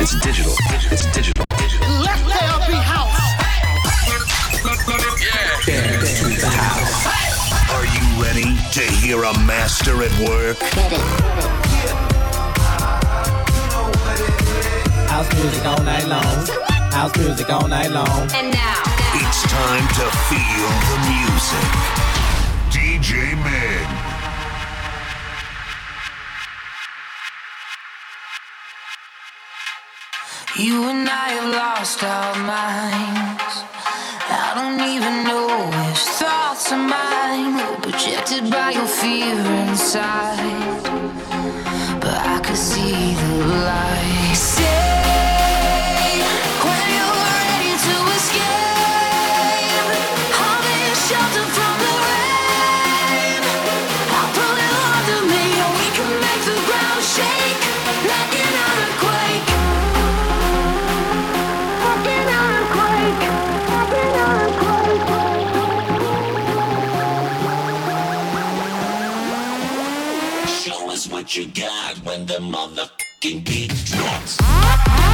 It's digital. It's digital. Let there be house. Dance to the house. Are you ready to hear a master at work? House music all night long. House music all night long. And now, It's time to feel the music. DJ Meg. You and I have lost our minds. I don't even know which thoughts are mine. Projected by your fear inside. But I could see the light. What you got when the motherfucking beat drops.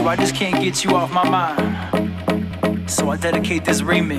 you, I just can't get you off my mind. So I dedicate this remix.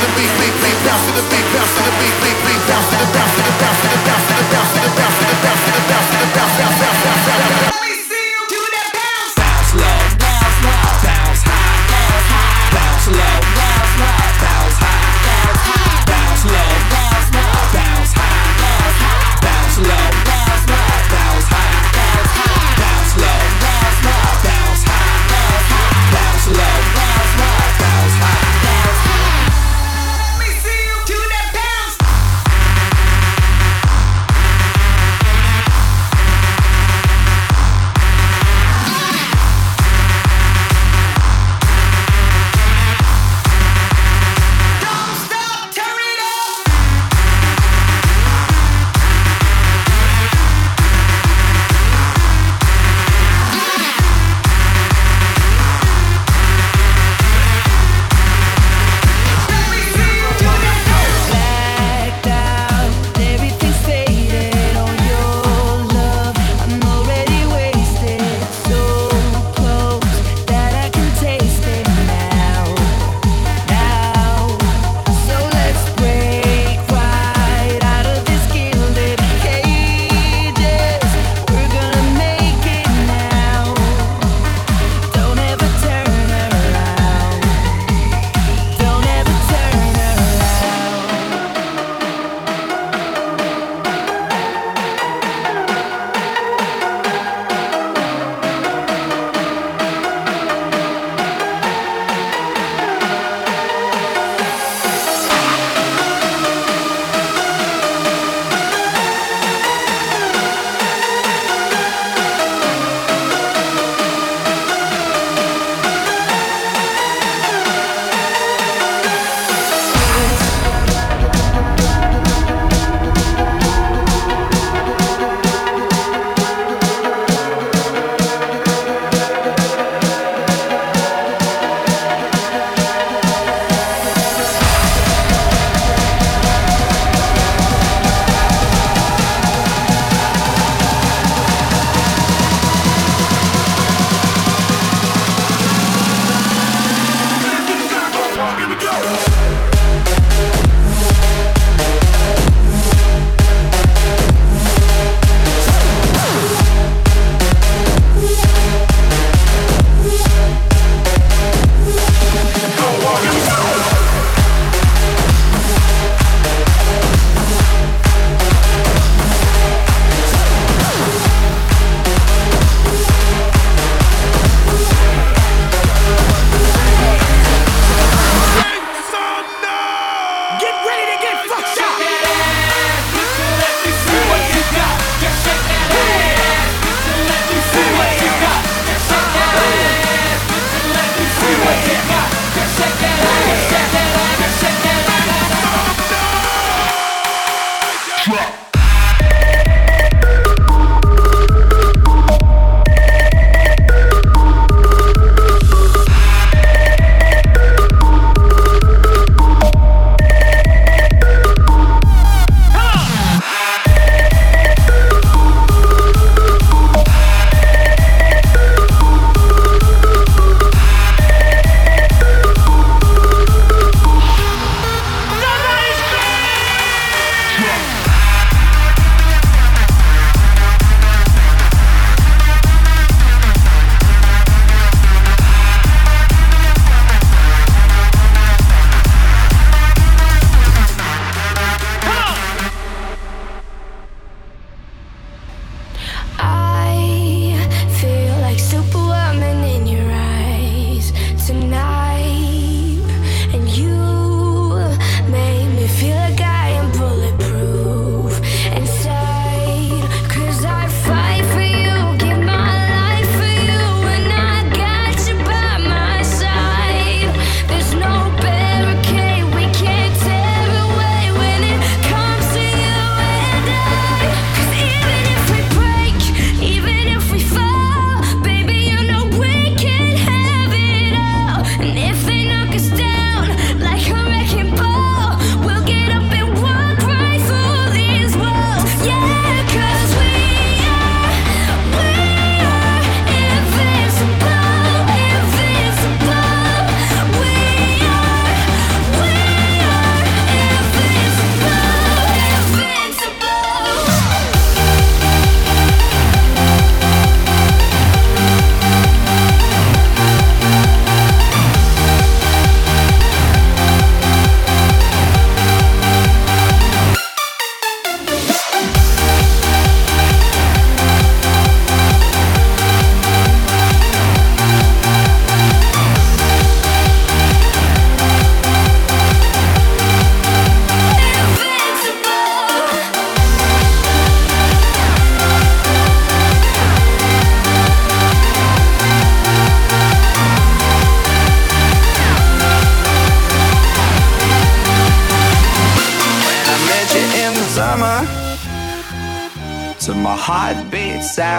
the beat, beat, beat, bounce to the beat, bounce to the beat, beat.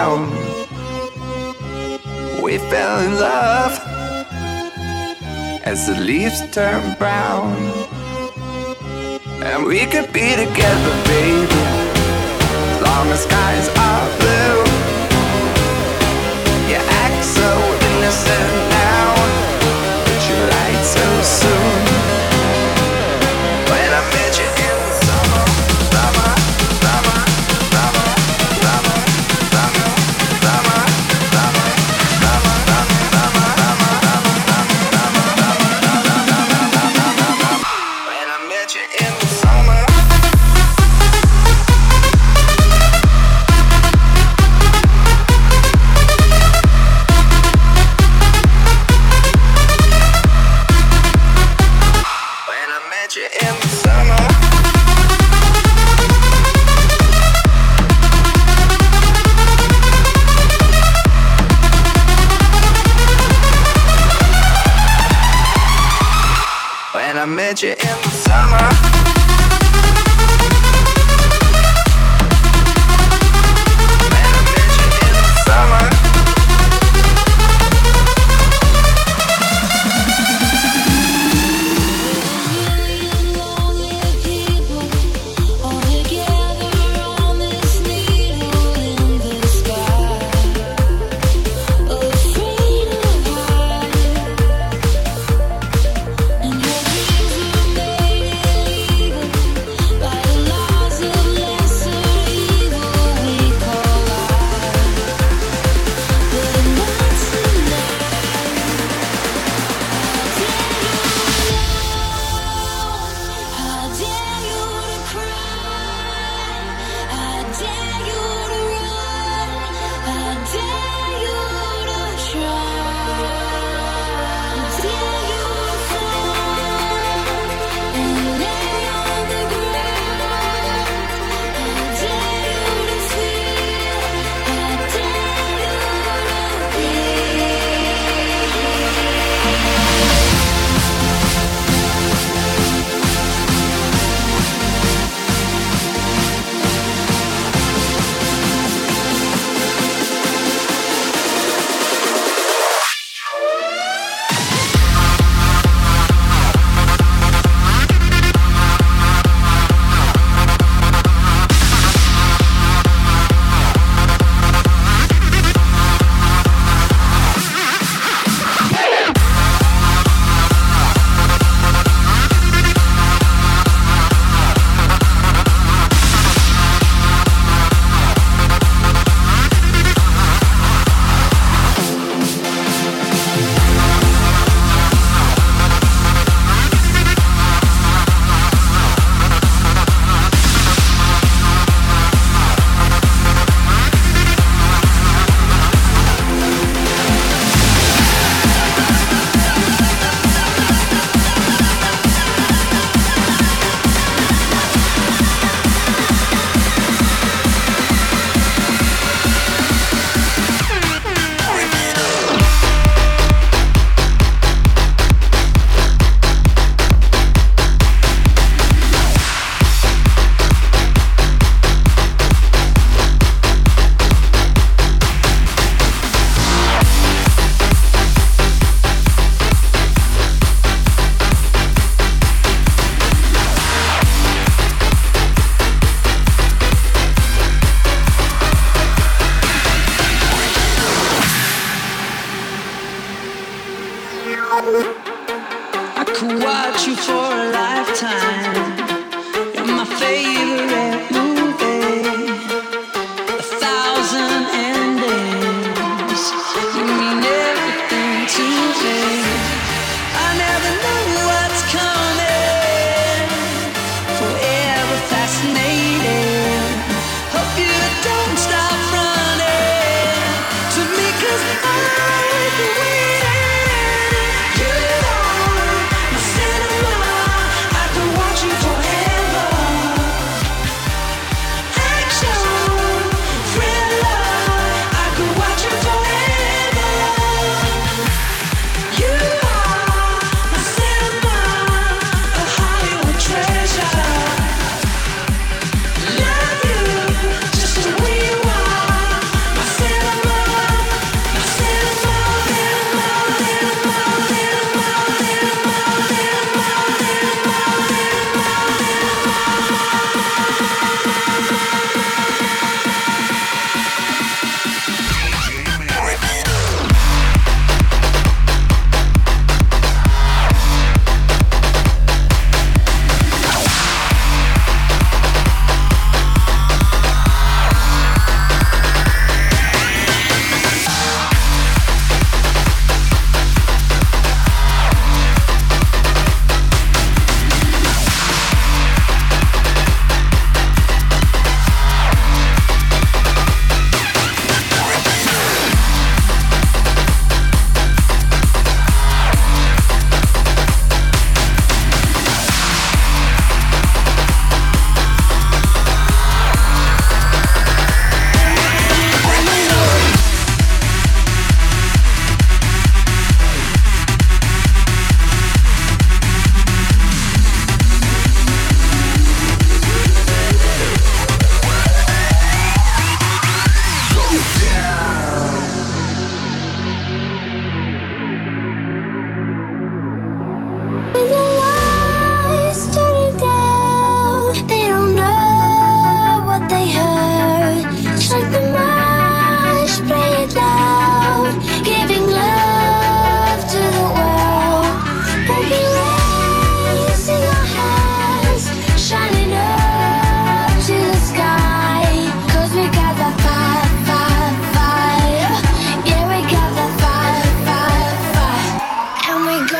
Sound. We fell in love as the leaves turn brown. And we could be together, baby, as long as skies are blue. You act so innocent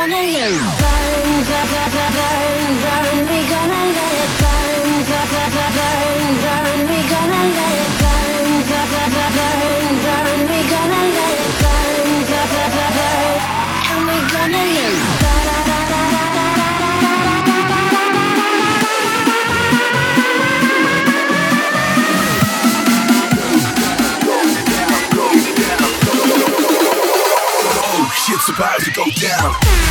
Oh, gonna let it burn, burn, burn, burn. We gonna let it burn, burn, burn, burn. We gonna let it burn, burn, burn, burn. We gonna let it burn, burn, burn, burn, burn. about to go down.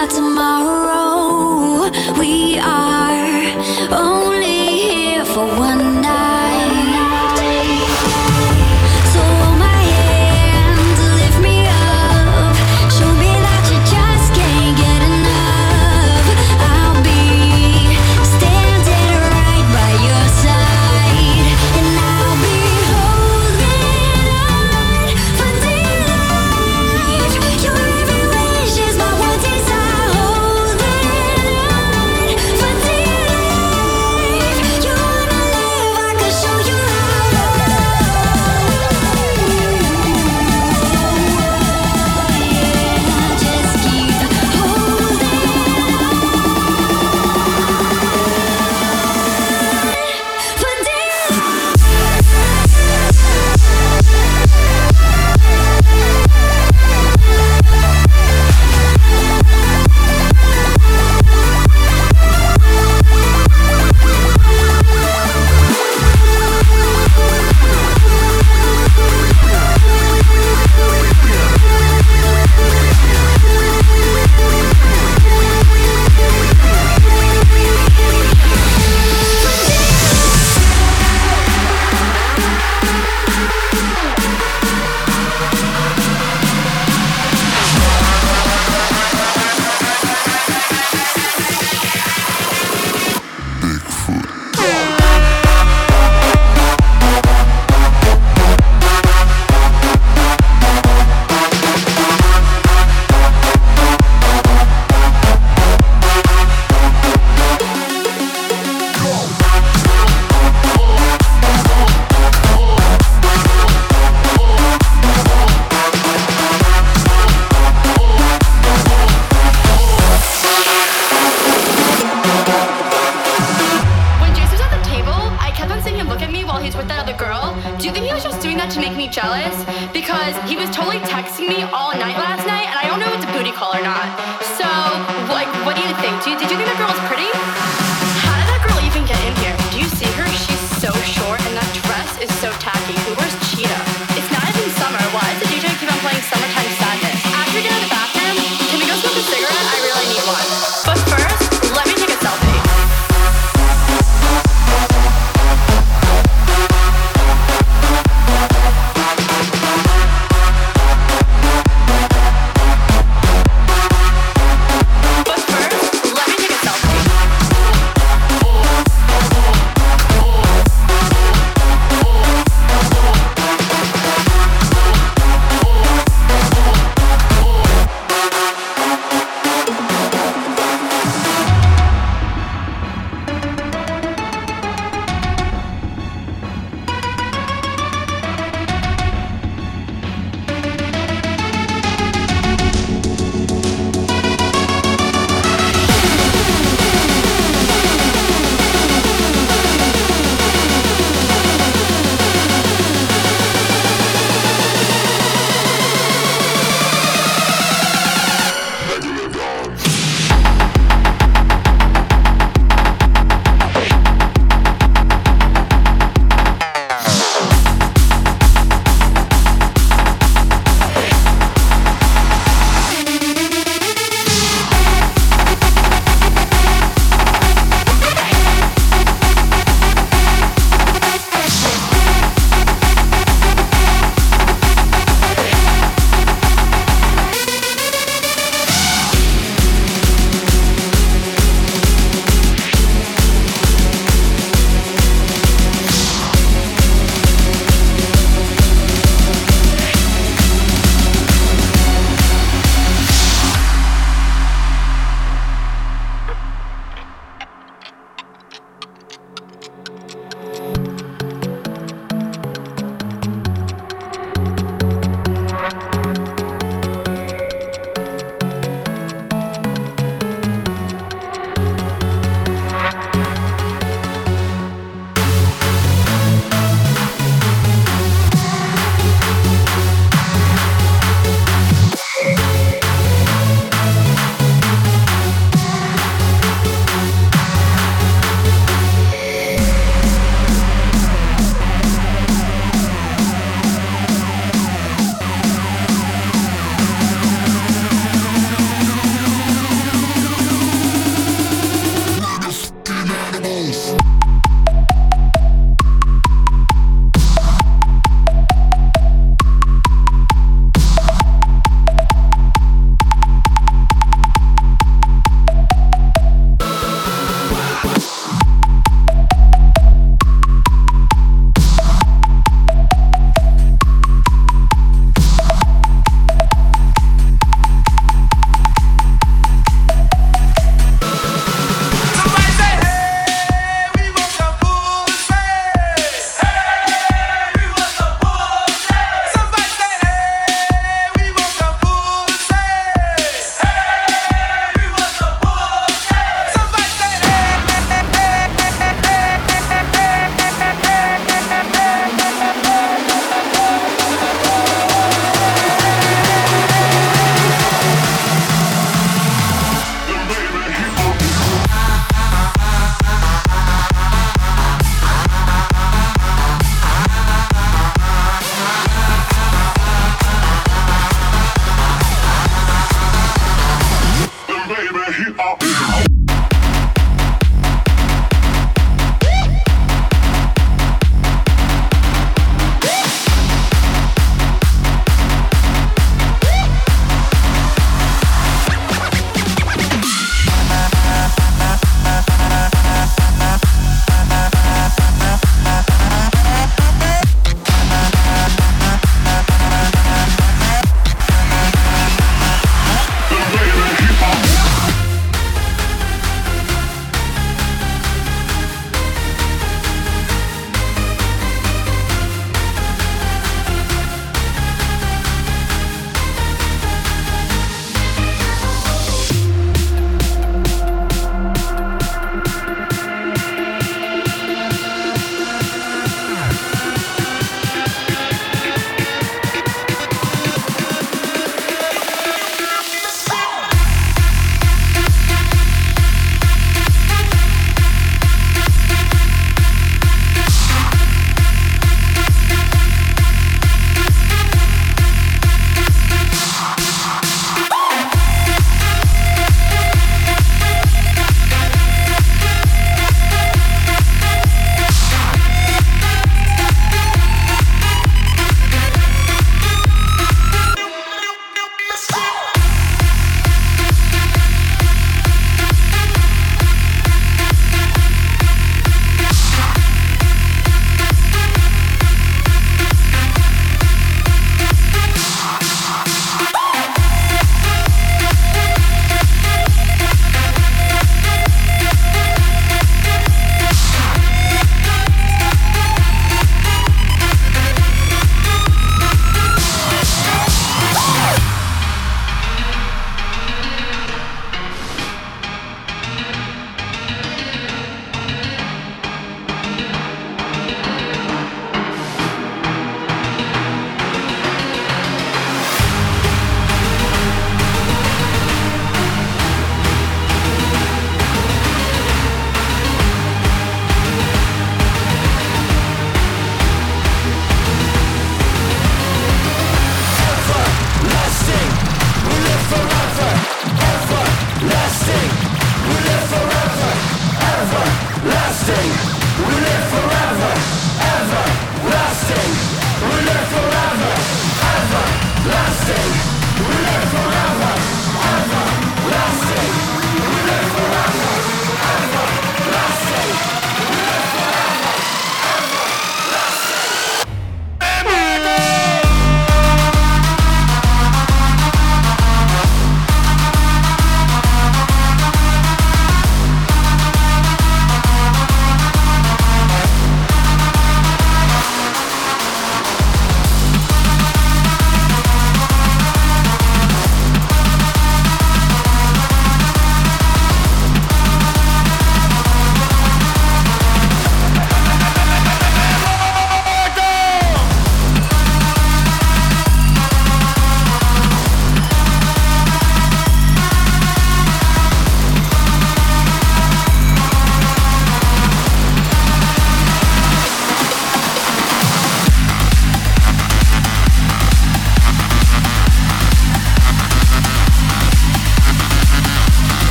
about tomorrow. We are.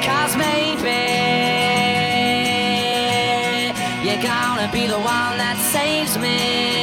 Because maybe you're gonna be the one that saves me.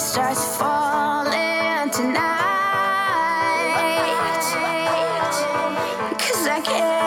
starts falling tonight. Cause I can't.